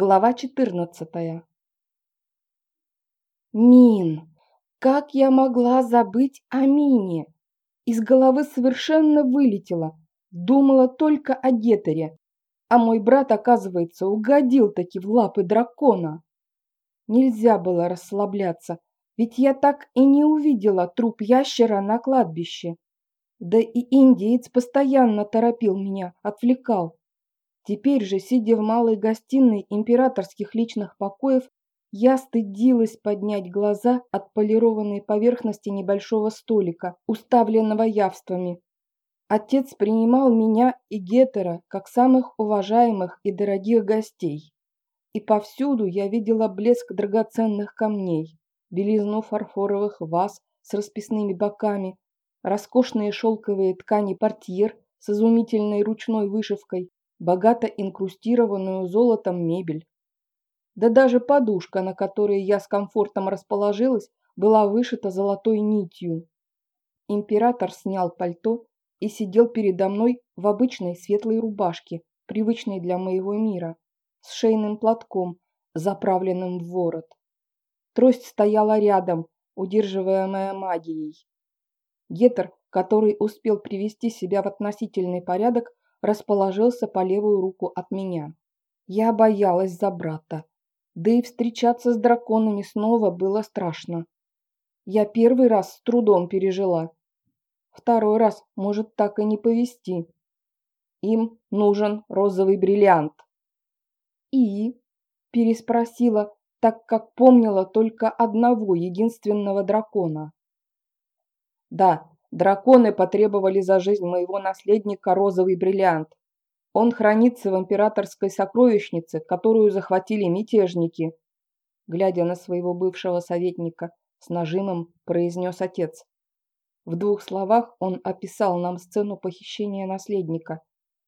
Глава 14. Мин. Как я могла забыть о Мине? Из головы совершенно вылетело. Думала только о Гетере. А мой брат, оказывается, угодил таки в лапы дракона. Нельзя было расслабляться, ведь я так и не увидела труп ящера на кладбище. Да и индеец постоянно торопил меня, отвлекал. Теперь же, сидя в малой гостиной императорских личных покоев, я стыдилась поднять глаза от полированной поверхности небольшого столика, уставленного явствами. Отец принимал меня и Гетера как самых уважаемых и дорогих гостей. И повсюду я видела блеск драгоценных камней, белизну фарфоровых ваз с расписными боками, роскошные шелковые ткани портьер с изумительной ручной вышивкой, богато инкрустированную золотом мебель. Да даже подушка, на которой я с комфортом расположилась, была вышита золотой нитью. Император снял пальто и сидел передо мной в обычной светлой рубашке, привычной для моего мира, с шейным платком, заправленным в ворот. Трость стояла рядом, удерживаемая магией. Гетер, который успел привести себя в относительный порядок, расположился по левую руку от меня. Я боялась за брата. Да и встречаться с драконами снова было страшно. Я первый раз с трудом пережила. Второй раз может так и не повести. Им нужен розовый бриллиант. И? Переспросила, так как помнила только одного единственного дракона. Да, Драконы потребовали за жизнь моего наследника розовый бриллиант. Он хранится в императорской сокровищнице, которую захватили мятежники. Глядя на своего бывшего советника, с нажимом произнес отец. В двух словах он описал нам сцену похищения наследника.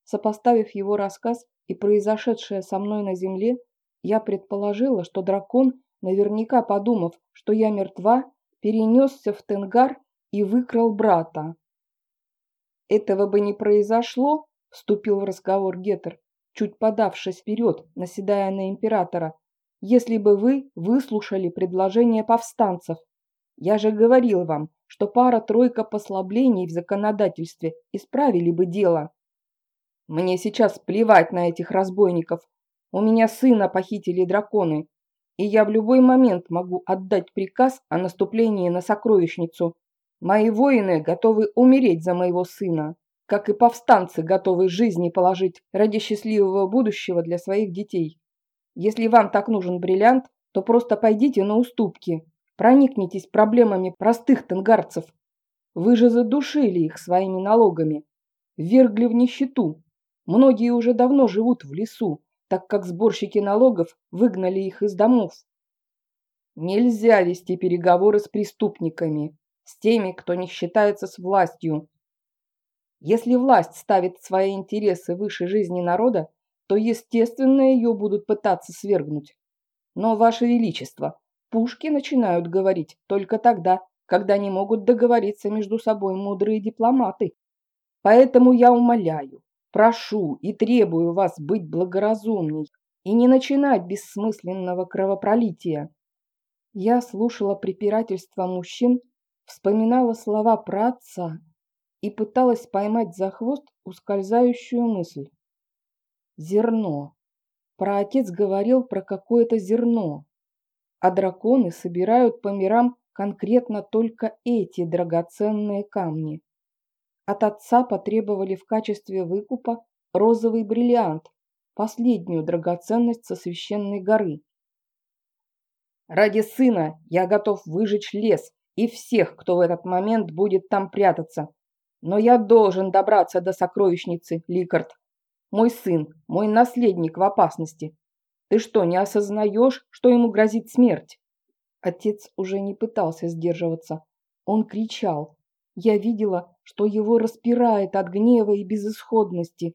Сопоставив его рассказ и произошедшее со мной на земле, я предположила, что дракон, наверняка подумав, что я мертва, перенесся в Тенгар и выкрал брата. Этого бы не произошло, вступил в разговор Гетер, чуть подавшись вперед, наседая на императора, если бы вы выслушали предложение повстанцев. Я же говорил вам, что пара-тройка послаблений в законодательстве исправили бы дело. Мне сейчас плевать на этих разбойников. У меня сына похитили драконы, и я в любой момент могу отдать приказ о наступлении на сокровищницу. Мои воины готовы умереть за моего сына, как и повстанцы готовы жизни положить ради счастливого будущего для своих детей. Если вам так нужен бриллиант, то просто пойдите на уступки, проникнитесь проблемами простых тенгарцев. Вы же задушили их своими налогами, вергли в нищету. Многие уже давно живут в лесу, так как сборщики налогов выгнали их из домов. Нельзя вести переговоры с преступниками, с теми, кто не считается с властью. Если власть ставит свои интересы выше жизни народа, то, естественно, ее будут пытаться свергнуть. Но, Ваше Величество, пушки начинают говорить только тогда, когда не могут договориться между собой мудрые дипломаты. Поэтому я умоляю, прошу и требую вас быть благоразумней и не начинать бессмысленного кровопролития. Я слушала препирательства мужчин, вспоминала слова про и пыталась поймать за хвост ускользающую мысль. Зерно. Про отец говорил про какое-то зерно, а драконы собирают по мирам конкретно только эти драгоценные камни. От отца потребовали в качестве выкупа розовый бриллиант, последнюю драгоценность со священной горы. Ради сына я готов выжечь лес и всех, кто в этот момент будет там прятаться. Но я должен добраться до сокровищницы, Ликард. Мой сын, мой наследник в опасности. Ты что, не осознаешь, что ему грозит смерть?» Отец уже не пытался сдерживаться. Он кричал. Я видела, что его распирает от гнева и безысходности.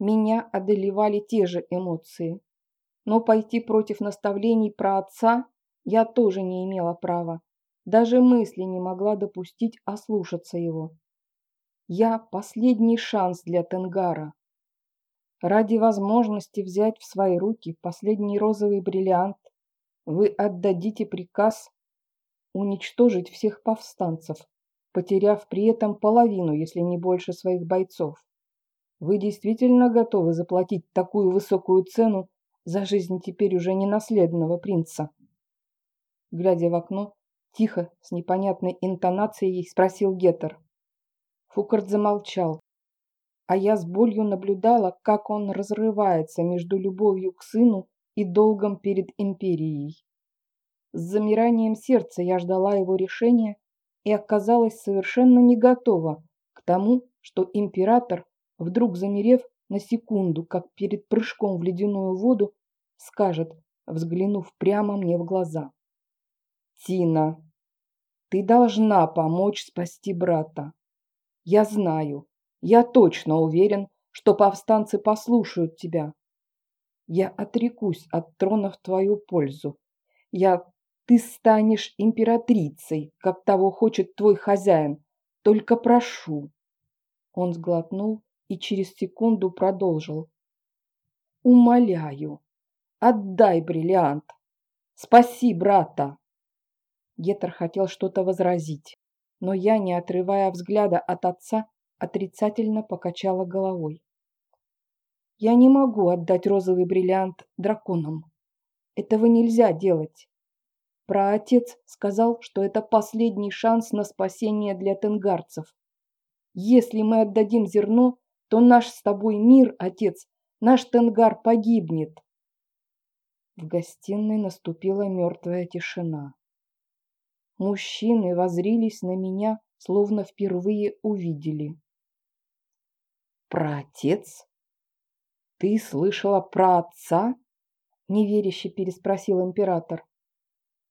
Меня одолевали те же эмоции. Но пойти против наставлений про отца я тоже не имела права. Даже мысли не могла допустить ослушаться его. Я последний шанс для Тенгара. Ради возможности взять в свои руки последний розовый бриллиант вы отдадите приказ уничтожить всех повстанцев, потеряв при этом половину, если не больше своих бойцов. Вы действительно готовы заплатить такую высокую цену за жизнь теперь уже ненаследного принца? Глядя в окно, тихо, с непонятной интонацией спросил Геттер. Фукарт замолчал, а я с болью наблюдала, как он разрывается между любовью к сыну и долгом перед империей. С замиранием сердца я ждала его решения и оказалась совершенно не готова к тому, что император, вдруг замерев на секунду, как перед прыжком в ледяную воду, скажет, взглянув прямо мне в глаза. «Тина, ты должна помочь спасти брата. Я знаю, я точно уверен, что повстанцы послушают тебя. Я отрекусь от трона в твою пользу. Я... Ты станешь императрицей, как того хочет твой хозяин. Только прошу. Он сглотнул и через секунду продолжил. Умоляю, отдай бриллиант. Спаси брата. Гетер хотел что-то возразить, но я, не отрывая взгляда от отца, отрицательно покачала головой. Я не могу отдать розовый бриллиант драконам. Этого нельзя делать. Праотец сказал, что это последний шанс на спасение для тенгарцев. Если мы отдадим зерно, то наш с тобой мир, отец, наш тенгар погибнет. В гостиной наступила мертвая тишина. Мужчины возрились на меня, словно впервые увидели. «Про отец? Ты слышала про отца?» – неверяще переспросил император.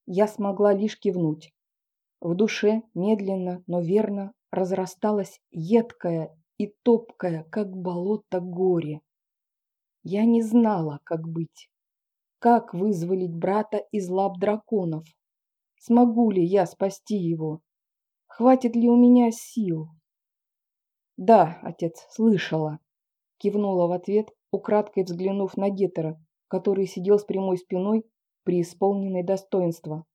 Я смогла лишь кивнуть. В душе медленно, но верно разрасталось едкое и топкое, как болото, горе. Я не знала, как быть. Как вызволить брата из лап драконов? Смогу ли я спасти его? Хватит ли у меня сил? Да, отец, слышала. Кивнула в ответ, украдкой взглянув на Гетера, который сидел с прямой спиной, преисполненной достоинства.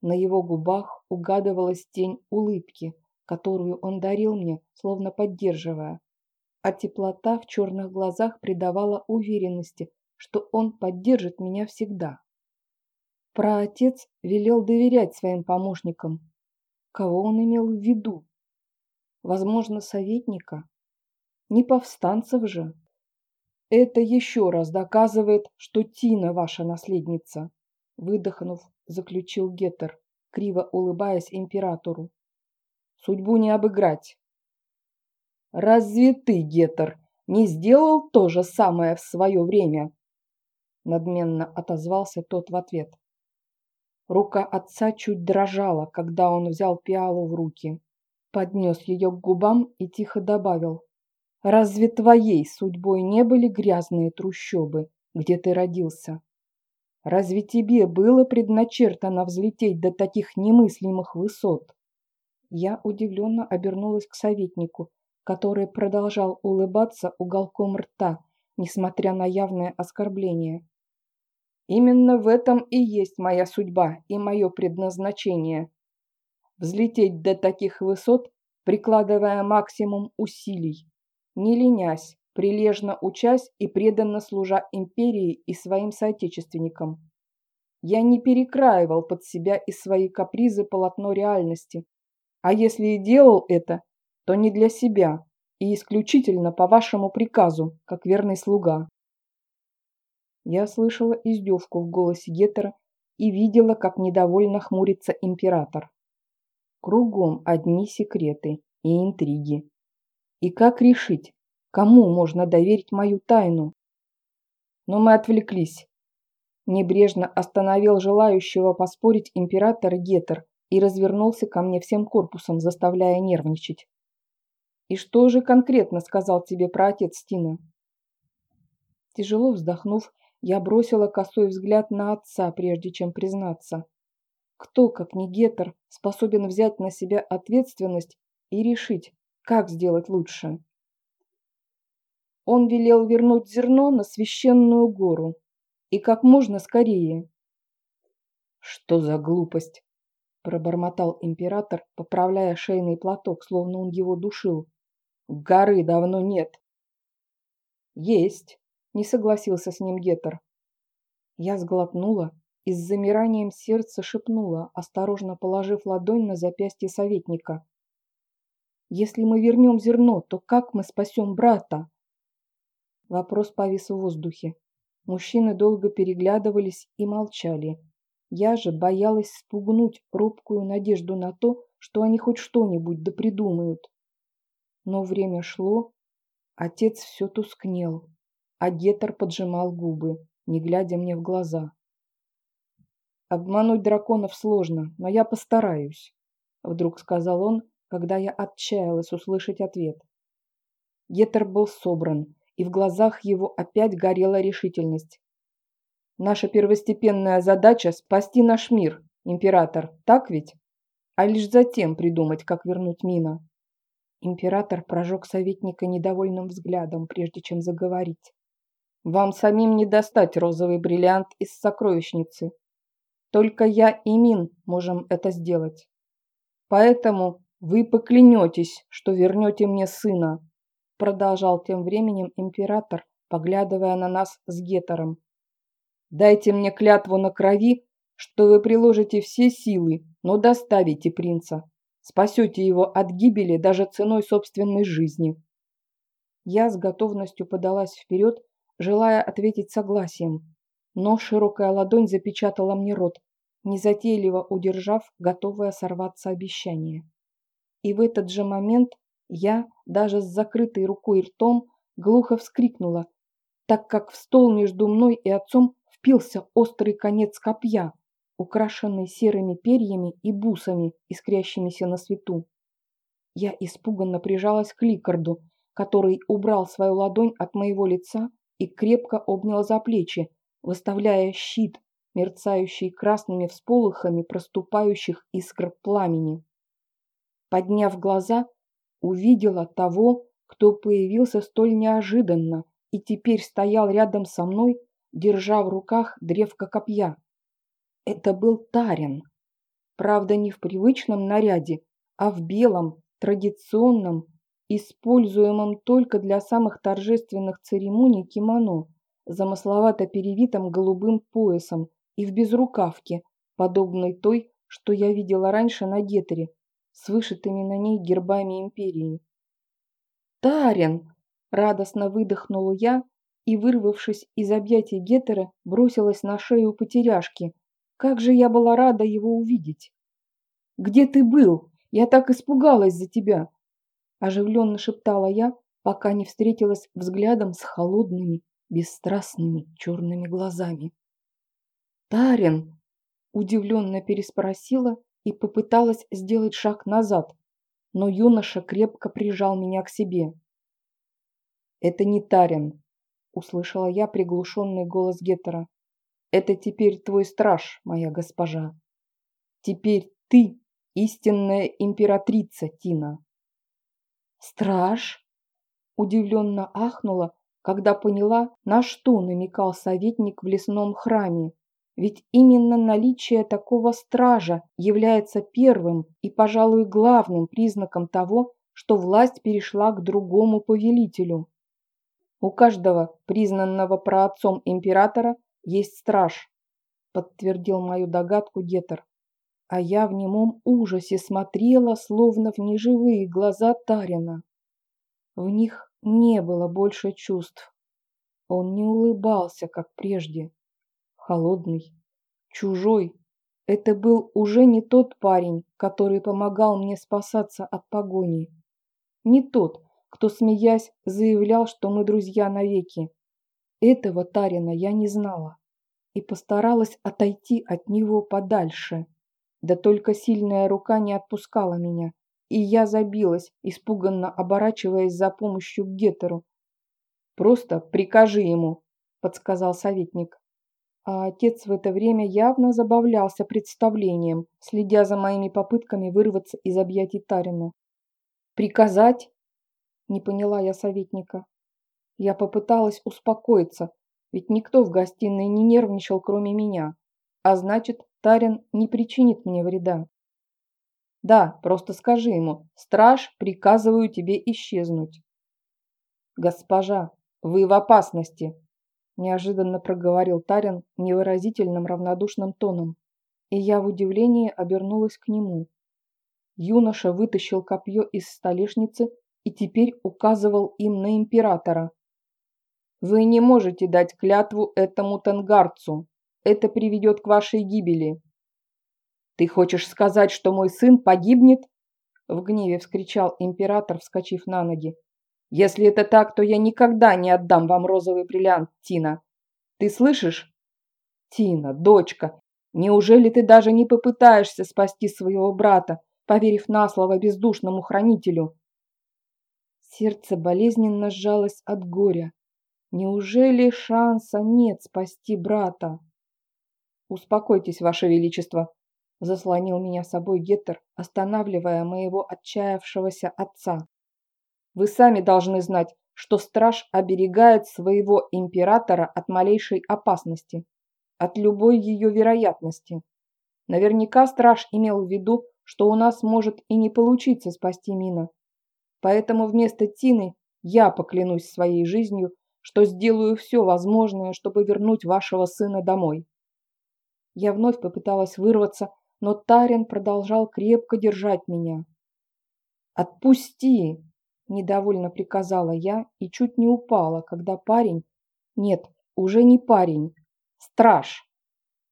На его губах угадывалась тень улыбки, которую он дарил мне, словно поддерживая, а теплота в черных глазах придавала уверенности, что он поддержит меня всегда. Праотец велел доверять своим помощникам. Кого он имел в виду? Возможно, советника? Не повстанцев же? Это еще раз доказывает, что Тина ваша наследница, выдохнув, заключил Геттер, криво улыбаясь императору. Судьбу не обыграть. Разве ты, Геттер, не сделал то же самое в свое время? Надменно отозвался тот в ответ. Рука отца чуть дрожала, когда он взял пиалу в руки, поднес ее к губам и тихо добавил. «Разве твоей судьбой не были грязные трущобы, где ты родился? Разве тебе было предначертано взлететь до таких немыслимых высот?» Я удивленно обернулась к советнику, который продолжал улыбаться уголком рта, несмотря на явное оскорбление. Именно в этом и есть моя судьба и мое предназначение. Взлететь до таких высот, прикладывая максимум усилий, не ленясь, прилежно учась и преданно служа империи и своим соотечественникам. Я не перекраивал под себя и свои капризы полотно реальности, а если и делал это, то не для себя и исключительно по вашему приказу, как верный слуга. Я слышала издевку в голосе Геттера и видела, как недовольно хмурится император. Кругом одни секреты и интриги. И как решить, кому можно доверить мою тайну? Но мы отвлеклись. Небрежно остановил желающего поспорить император Геттер и развернулся ко мне всем корпусом, заставляя нервничать. «И что же конкретно сказал тебе про отец Тина?» Тяжело вздохнув, я бросила косой взгляд на отца, прежде чем признаться. Кто, как не Гетер, способен взять на себя ответственность и решить, как сделать лучше? Он велел вернуть зерно на священную гору. И как можно скорее. Что за глупость? Пробормотал император, поправляя шейный платок, словно он его душил. Горы давно нет. Есть, не согласился с ним Гетер. Я сглотнула и с замиранием сердца шепнула, осторожно положив ладонь на запястье советника. «Если мы вернем зерно, то как мы спасем брата?» Вопрос повис в воздухе. Мужчины долго переглядывались и молчали. Я же боялась спугнуть робкую надежду на то, что они хоть что-нибудь да придумают. Но время шло, отец все тускнел, а Гетер поджимал губы, не глядя мне в глаза. «Обмануть драконов сложно, но я постараюсь», — вдруг сказал он, когда я отчаялась услышать ответ. Гетер был собран, и в глазах его опять горела решительность. «Наша первостепенная задача – спасти наш мир, император, так ведь? А лишь затем придумать, как вернуть Мина». Император прожег советника недовольным взглядом, прежде чем заговорить. «Вам самим не достать розовый бриллиант из сокровищницы. Только я и Мин можем это сделать. Поэтому вы поклянетесь, что вернете мне сына, продолжал тем временем император, поглядывая на нас с Гетером. Дайте мне клятву на крови, что вы приложите все силы, но доставите принца. Спасете его от гибели даже ценой собственной жизни. Я с готовностью подалась вперед, желая ответить согласием, но широкая ладонь запечатала мне рот, незатейливо удержав готовое сорваться обещание. И в этот же момент я, даже с закрытой рукой и ртом, глухо вскрикнула, так как в стол между мной и отцом впился острый конец копья, украшенный серыми перьями и бусами, искрящимися на свету. Я испуганно прижалась к Ликарду, который убрал свою ладонь от моего лица и крепко обнял за плечи, выставляя щит, мерцающий красными всполохами проступающих искр пламени. Подняв глаза, увидела того, кто появился столь неожиданно и теперь стоял рядом со мной, держа в руках древко копья. Это был Тарин. Правда, не в привычном наряде, а в белом, традиционном, используемом только для самых торжественных церемоний кимоно, замысловато перевитым голубым поясом и в безрукавке, подобной той, что я видела раньше на Гетере, с вышитыми на ней гербами империи. «Тарин!» – радостно выдохнула я и, вырвавшись из объятий Гетера, бросилась на шею потеряшки. Как же я была рада его увидеть! «Где ты был? Я так испугалась за тебя!» Оживленно шептала я, пока не встретилась взглядом с холодными, бесстрастными черными глазами. «Тарин!» – удивленно переспросила и попыталась сделать шаг назад, но юноша крепко прижал меня к себе. «Это не Тарин», – услышала я приглушенный голос Геттера. «Это теперь твой страж, моя госпожа. Теперь ты истинная императрица, Тина». «Страж?» – удивленно ахнула, когда поняла, на что намекал советник в лесном храме. Ведь именно наличие такого стража является первым и, пожалуй, главным признаком того, что власть перешла к другому повелителю. У каждого признанного праотцом императора есть страж, подтвердил мою догадку Гетер. А я в немом ужасе смотрела, словно в неживые глаза Тарина. В них не было больше чувств. Он не улыбался, как прежде холодный, чужой. Это был уже не тот парень, который помогал мне спасаться от погони. Не тот, кто, смеясь, заявлял, что мы друзья навеки. Этого Тарина я не знала и постаралась отойти от него подальше. Да только сильная рука не отпускала меня, и я забилась, испуганно оборачиваясь за помощью к Гетеру. «Просто прикажи ему», — подсказал советник а отец в это время явно забавлялся представлением, следя за моими попытками вырваться из объятий Тарина. «Приказать?» – не поняла я советника. Я попыталась успокоиться, ведь никто в гостиной не нервничал, кроме меня. А значит, Тарин не причинит мне вреда. Да, просто скажи ему, страж, приказываю тебе исчезнуть. Госпожа, вы в опасности, неожиданно проговорил Тарин невыразительным равнодушным тоном, и я в удивлении обернулась к нему. Юноша вытащил копье из столешницы и теперь указывал им на императора. «Вы не можете дать клятву этому тангарцу. Это приведет к вашей гибели». «Ты хочешь сказать, что мой сын погибнет?» В гневе вскричал император, вскочив на ноги. «Если это так, то я никогда не отдам вам розовый бриллиант, Тина. Ты слышишь?» «Тина, дочка, неужели ты даже не попытаешься спасти своего брата, поверив на слово бездушному хранителю?» Сердце болезненно сжалось от горя. Неужели шанса нет спасти брата? Успокойтесь, Ваше Величество, заслонил меня собой Геттер, останавливая моего отчаявшегося отца. Вы сами должны знать, что страж оберегает своего императора от малейшей опасности, от любой ее вероятности. Наверняка страж имел в виду, что у нас может и не получиться спасти Мина. Поэтому вместо Тины я поклянусь своей жизнью, что сделаю все возможное, чтобы вернуть вашего сына домой. Я вновь попыталась вырваться, но Тарин продолжал крепко держать меня. «Отпусти!» – недовольно приказала я и чуть не упала, когда парень, нет, уже не парень, страж,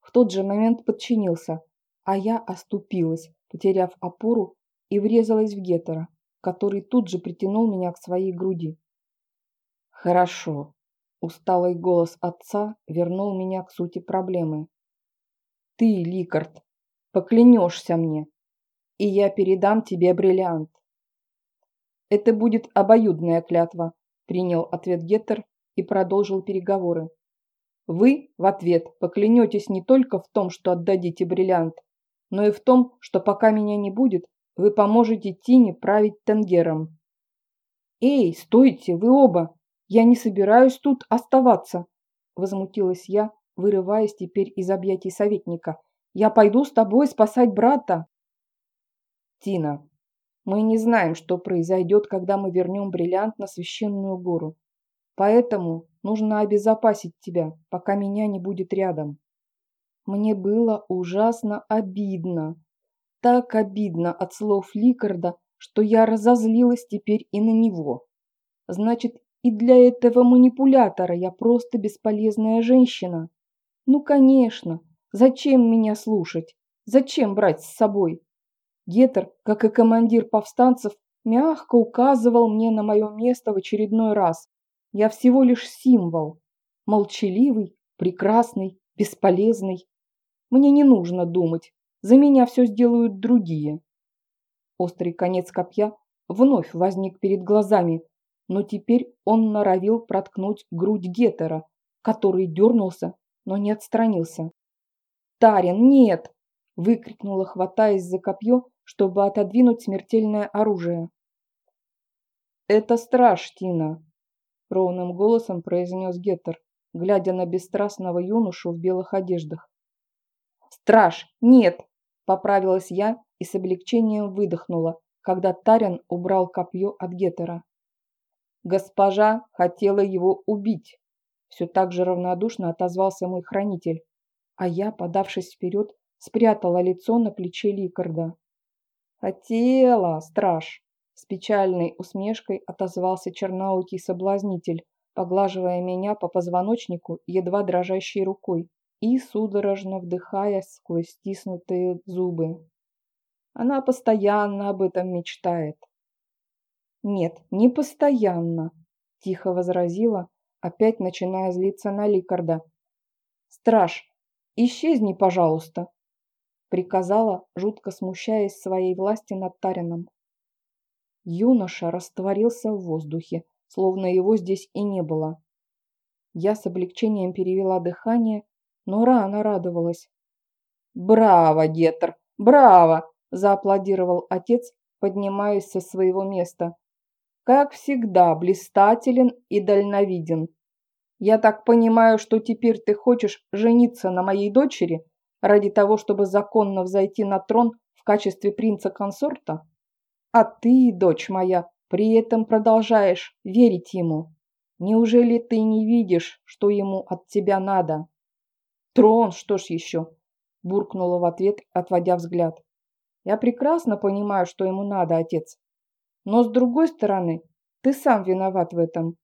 в тот же момент подчинился, а я оступилась, потеряв опору и врезалась в Гетера который тут же притянул меня к своей груди. «Хорошо», – усталый голос отца вернул меня к сути проблемы. «Ты, Ликард, поклянешься мне, и я передам тебе бриллиант». «Это будет обоюдная клятва», – принял ответ Геттер и продолжил переговоры. «Вы в ответ поклянетесь не только в том, что отдадите бриллиант, но и в том, что пока меня не будет, вы поможете Тине править Тенгером. Эй, стойте, вы оба! Я не собираюсь тут оставаться, возмутилась я, вырываясь теперь из объятий советника. Я пойду с тобой спасать брата. Тина, мы не знаем, что произойдет, когда мы вернем бриллиант на священную гору. Поэтому нужно обезопасить тебя, пока меня не будет рядом. Мне было ужасно обидно, так обидно от слов Ликарда, что я разозлилась теперь и на него. Значит, и для этого манипулятора я просто бесполезная женщина. Ну, конечно, зачем меня слушать? Зачем брать с собой? Гетер, как и командир повстанцев, мягко указывал мне на мое место в очередной раз. Я всего лишь символ. Молчаливый, прекрасный, бесполезный. Мне не нужно думать, за меня все сделают другие. Острый конец копья вновь возник перед глазами, но теперь он норовил проткнуть грудь Гетера, который дернулся, но не отстранился. «Тарин, нет!» – выкрикнула, хватаясь за копье, чтобы отодвинуть смертельное оружие. «Это страж, Тина!» – ровным голосом произнес Геттер, глядя на бесстрастного юношу в белых одеждах. «Страж, нет!» Поправилась я и с облегчением выдохнула, когда Тарин убрал копье от Гетера. Госпожа хотела его убить. Все так же равнодушно отозвался мой хранитель, а я, подавшись вперед, спрятала лицо на плече Ликарда. «Хотела, страж!» С печальной усмешкой отозвался черноокий соблазнитель, поглаживая меня по позвоночнику едва дрожащей рукой и судорожно вдыхая сквозь стиснутые зубы. Она постоянно об этом мечтает. «Нет, не постоянно», – тихо возразила, опять начиная злиться на Ликарда. «Страж, исчезни, пожалуйста», – приказала, жутко смущаясь своей власти над Тарином. Юноша растворился в воздухе, словно его здесь и не было. Я с облегчением перевела дыхание но рано радовалась. «Браво, Гетер, браво!» – зааплодировал отец, поднимаясь со своего места. Как всегда, блистателен и дальновиден. Я так понимаю, что теперь ты хочешь жениться на моей дочери ради того, чтобы законно взойти на трон в качестве принца-консорта? А ты, дочь моя, при этом продолжаешь верить ему. Неужели ты не видишь, что ему от тебя надо? Трон, что ж еще? Буркнула в ответ, отводя взгляд. Я прекрасно понимаю, что ему надо, отец. Но с другой стороны, ты сам виноват в этом.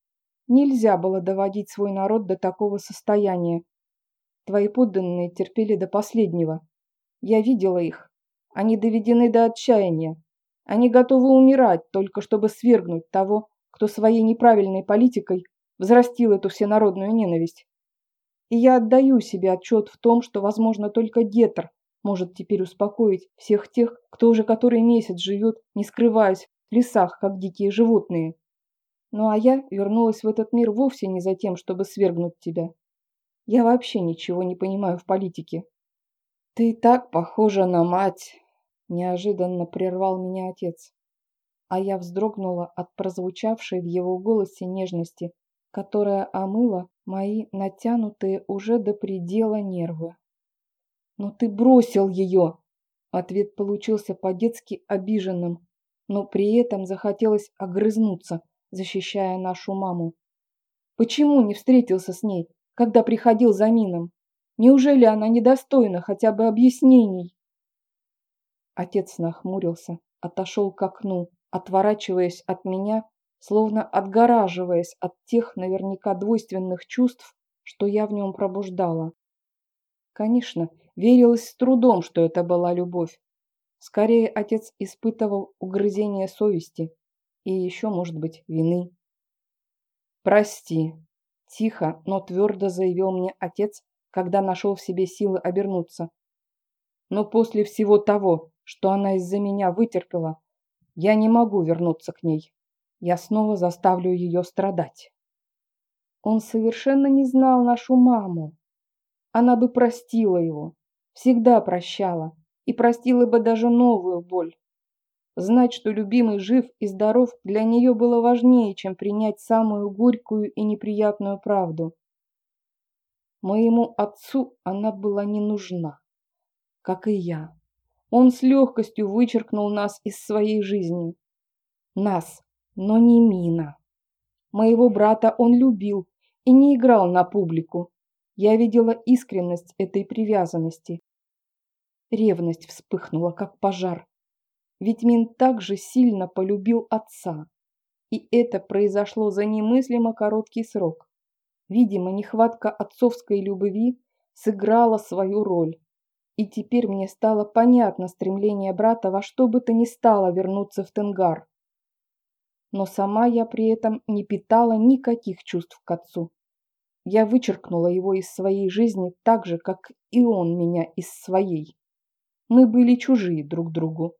Нельзя было доводить свой народ до такого состояния. Твои подданные терпели до последнего. Я видела их. Они доведены до отчаяния. Они готовы умирать, только чтобы свергнуть того, кто своей неправильной политикой взрастил эту всенародную ненависть. И я отдаю себе отчет в том, что, возможно, только Гетер может теперь успокоить всех тех, кто уже который месяц живет, не скрываясь в лесах, как дикие животные. Ну а я вернулась в этот мир вовсе не за тем, чтобы свергнуть тебя. Я вообще ничего не понимаю в политике. Ты так похожа на мать, неожиданно прервал меня отец. А я вздрогнула от прозвучавшей в его голосе нежности, которая омыла мои натянутые уже до предела нервы. «Но ты бросил ее!» Ответ получился по-детски обиженным, но при этом захотелось огрызнуться, защищая нашу маму. Почему не встретился с ней, когда приходил за Мином? Неужели она недостойна хотя бы объяснений? Отец нахмурился, отошел к окну, отворачиваясь от меня, словно отгораживаясь от тех наверняка двойственных чувств, что я в нем пробуждала. Конечно, верилось с трудом, что это была любовь. Скорее, отец испытывал угрызение совести и еще, может быть, вины. «Прости», – тихо, но твердо заявил мне отец, когда нашел в себе силы обернуться. «Но после всего того, что она из-за меня вытерпела, я не могу вернуться к ней. Я снова заставлю ее страдать». Он совершенно не знал нашу маму. Она бы простила его, всегда прощала, и простила бы даже новую боль. Знать, что любимый жив и здоров, для нее было важнее, чем принять самую горькую и неприятную правду. Моему отцу она была не нужна, как и я. Он с легкостью вычеркнул нас из своей жизни. Нас, но не Мина. Моего брата он любил и не играл на публику. Я видела искренность этой привязанности. Ревность вспыхнула, как пожар. Ведь Мин также сильно полюбил отца. И это произошло за немыслимо короткий срок. Видимо, нехватка отцовской любви сыграла свою роль. И теперь мне стало понятно стремление брата во что бы то ни стало вернуться в Тенгар. Но сама я при этом не питала никаких чувств к отцу. Я вычеркнула его из своей жизни так же, как и он меня из своей. Мы были чужие друг другу.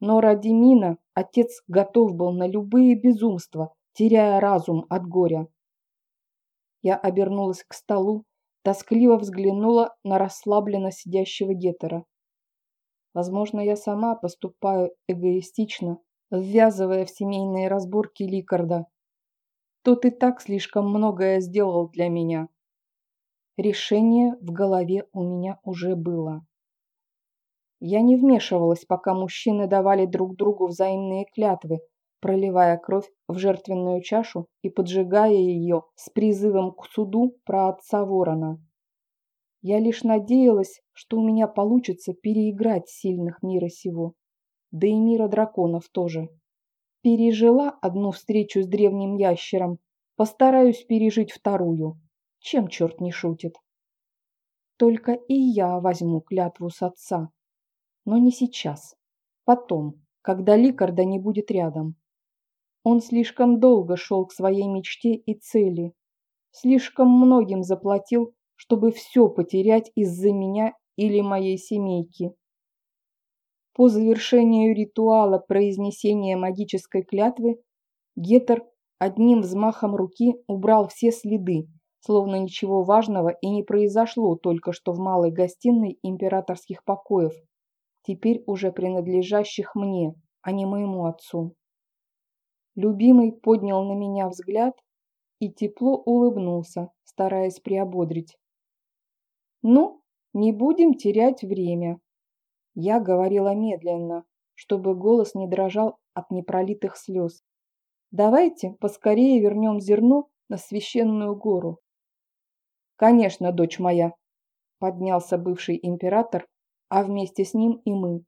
Но ради Мина отец готов был на любые безумства, теряя разум от горя. Я обернулась к столу, тоскливо взглянула на расслабленно сидящего Гетера. Возможно, я сама поступаю эгоистично, ввязывая в семейные разборки Ликарда. Тот и так слишком многое сделал для меня. Решение в голове у меня уже было. Я не вмешивалась, пока мужчины давали друг другу взаимные клятвы, проливая кровь в жертвенную чашу и поджигая ее с призывом к суду про отца ворона. Я лишь надеялась, что у меня получится переиграть сильных мира сего, да и мира драконов тоже. Пережила одну встречу с древним ящером, постараюсь пережить вторую. Чем черт не шутит? Только и я возьму клятву с отца. Но не сейчас. Потом, когда Ликарда не будет рядом. Он слишком долго шел к своей мечте и цели. Слишком многим заплатил, чтобы все потерять из-за меня или моей семейки. По завершению ритуала произнесения магической клятвы Гетер одним взмахом руки убрал все следы, словно ничего важного и не произошло только что в малой гостиной императорских покоев, теперь уже принадлежащих мне, а не моему отцу. Любимый поднял на меня взгляд и тепло улыбнулся, стараясь приободрить. «Ну, не будем терять время». Я говорила медленно, чтобы голос не дрожал от непролитых слез. «Давайте поскорее вернем зерно на священную гору». «Конечно, дочь моя», – поднялся бывший император, а вместе с ним и мы.